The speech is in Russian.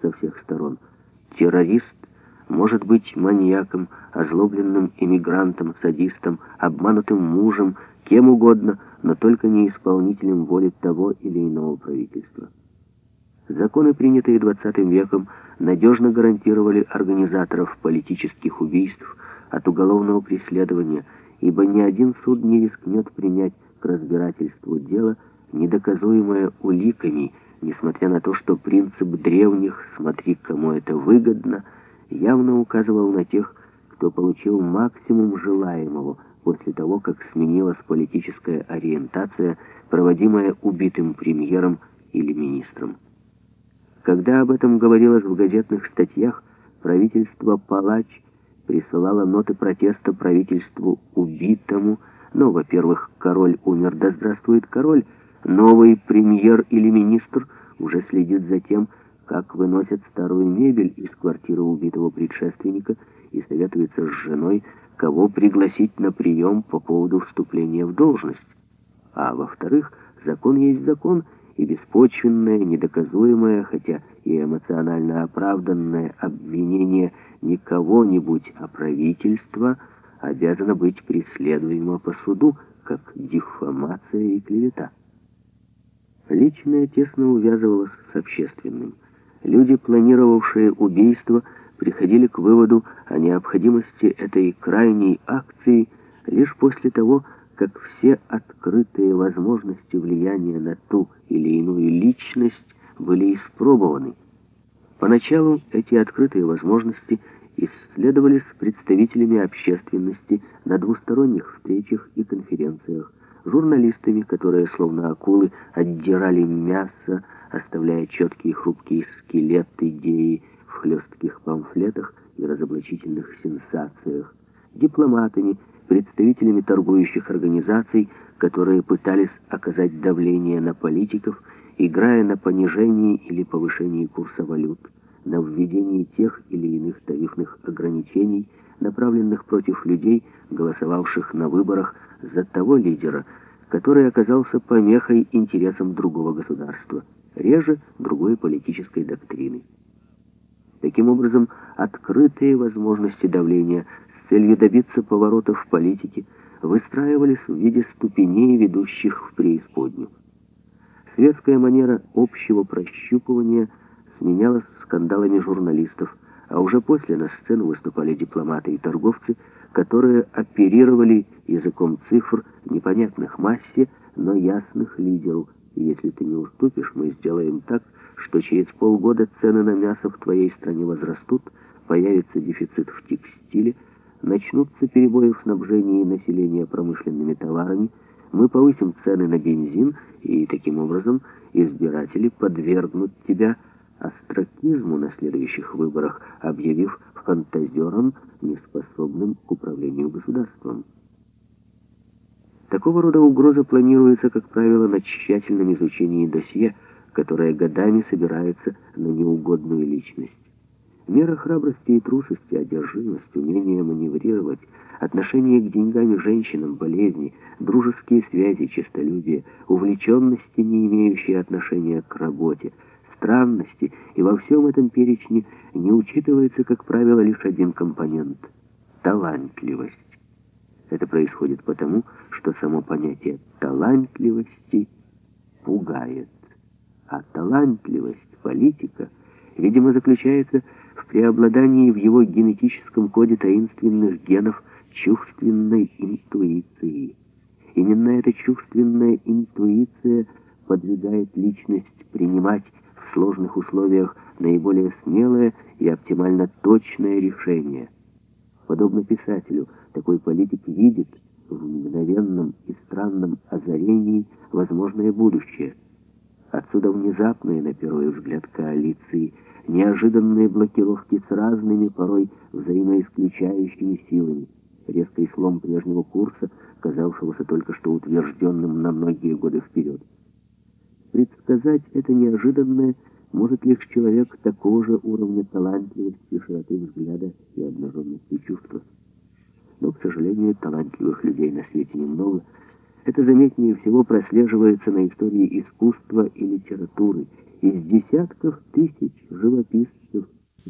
со всех сторон. Террорист может быть маньяком, озлобленным иммигрантом, садистом, обманутым мужем, кем угодно, но только не исполнителем воли того или иного правительства. Законы, принятые XX веком, надежно гарантировали организаторов политических убийств от уголовного преследования, ибо ни один суд не рискнет принять к разбирательству дело, недоказуемое уликами, несмотря на то, что принцип древних «смотри, кому это выгодно» явно указывал на тех, кто получил максимум желаемого после того, как сменилась политическая ориентация, проводимая убитым премьером или министром. Когда об этом говорилось в газетных статьях, правительство Палач присылало ноты протеста правительству убитому, ну, во-первых, король умер, да здравствует король, новый премьер или министр уже следит за тем, как выносят старую мебель из квартиры убитого предшественника и советуется с женой, кого пригласить на прием по поводу вступления в должность. А во-вторых, закон есть закон, и беспочвенное, недоказуемое, хотя и эмоционально оправданное обвинение не кого-нибудь, а правительства обязано быть преследуемо по суду, как диффамация и клевета. Личное тесно увязывалось с общественным. Люди, планировавшие убийство, приходили к выводу о необходимости этой крайней акции лишь после того, как все открытые возможности влияния на ту или иную личность были испробованы. Поначалу эти открытые возможности исследовались представителями общественности на двусторонних встречах и конференциях, журналистами, которые, словно акулы, отдирали мясо, оставляя четкие хрупкие скелеты идеи в хлестких памфлетах и разоблачительных сенсациях, дипломатами, представителями торгующих организаций, которые пытались оказать давление на политиков, играя на понижении или повышении курса валют, на введении тех или иных тарифных ограничений, направленных против людей, голосовавших на выборах за того лидера, который оказался помехой интересам другого государства, реже другой политической доктрины. Таким образом, открытые возможности давления с целью добиться поворотов в политике выстраивались в виде ступеней, ведущих в преисподнюю. Светская манера общего прощупывания сменялась скандалами журналистов, а уже после на сцену выступали дипломаты и торговцы, которые оперировали языком цифр, непонятных массе, но ясных лидеру. если ты не уступишь, мы сделаем так, что через полгода цены на мясо в твоей стране возрастут, появится дефицит в текстиле, начнутся перебои в снабжении населения промышленными товарами, мы повысим цены на бензин, и таким образом избиратели подвергнут тебя остракизму на следующих выборах, объявив фантазером, неспособным к управлению государством. Такого рода угроза планируется, как правило, на тщательном изучении досье, которое годами собирается на неугодную личность. Мера храбрости и трусости, одержимость, умение маневрировать, отношение к деньгам и женщинам, болезни, дружеские связи, честолюбие, увлеченности, не имеющие отношения к работе, странности, и во всем этом перечне не учитывается, как правило, лишь один компонент — талантливость. Это происходит потому, что само понятие талантливости пугает. А талантливость политика, видимо, заключается в преобладании в его генетическом коде таинственных генов чувственной интуиции. Именно эта чувственная интуиция подвигает личность принимать сложных условиях наиболее смелое и оптимально точное решение. Подобно писателю, такой политик видит в мгновенном и странном озарении возможное будущее. Отсюда внезапные, на первый взгляд, коалиции, неожиданные блокировки с разными, порой взаимоисключающими силами, резкий слом прежнего курса, казавшегося только что утвержденным на многие годы вперед. Предсказать это неожиданное может лишь человек такого же уровня талантливости, широты взгляда и обнаженности чувства. Но, к сожалению, талантливых людей на свете немного. Это заметнее всего прослеживается на истории искусства и литературы, из десятков тысяч живописцев,